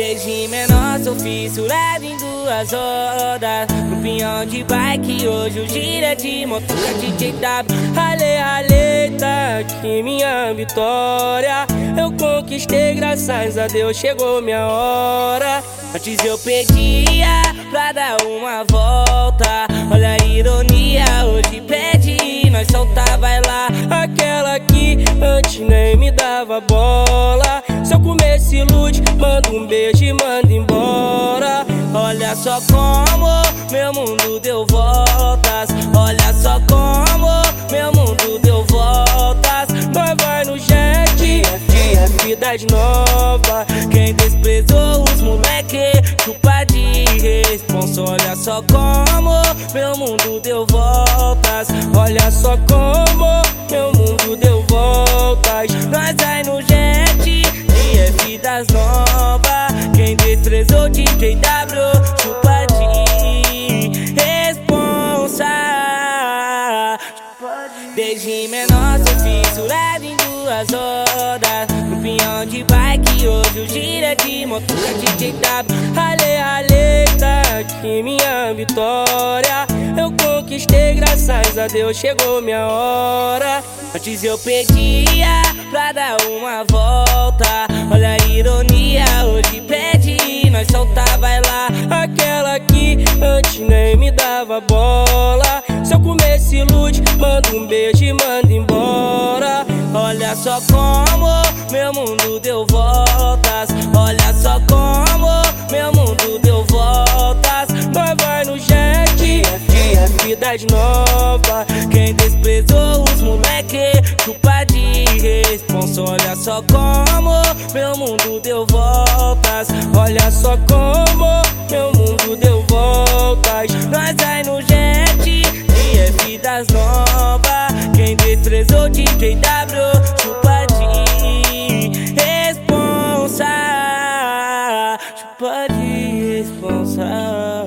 Desde menor sou fissurado em duas rodas. No pinhão de bike, hoje o gira é de motoca DJ W Ale, ale, tá aqui minha vitória. Eu conquistei, graças a Deus chegou minha hora. Antes eu pedia pra dar uma volta. Olha a ironia, hoje pede, nós solta, vai lá. Aquela que antes nem me dava bola manda um beijo e manda embora. Olha só como meu mundo deu voltas. Olha só como meu mundo deu voltas. Nós vai no jet, FF das nova. Quem desprezou os moleque, chupa de responsa. Olha só como meu mundo deu voltas. Olha só como meu mundo deu voltas desprezou DJ W, chupa de responsa. Desde menor sou fissurado em duas rodas No pinhão de bike, hoje o gira de motoca DJ W. Ale, ale, tá aqui minha vitória. Eu conquistei, graças a Deus chegou minha hora. Antes eu pedia pra dar uma volta. Olha a ironia, hoje pede, bola. Se eu comer se ilude, manda um beijo e manda embora. Olha só como meu mundo deu voltas. Olha só como meu mundo deu voltas. Nós vai no jet, FF das nova. Quem desprezou os moleque, chupa de responsa. Olha só como meu mundo deu voltas. Olha só como desprezou DJ W, chupa de responsa Chupa de responsa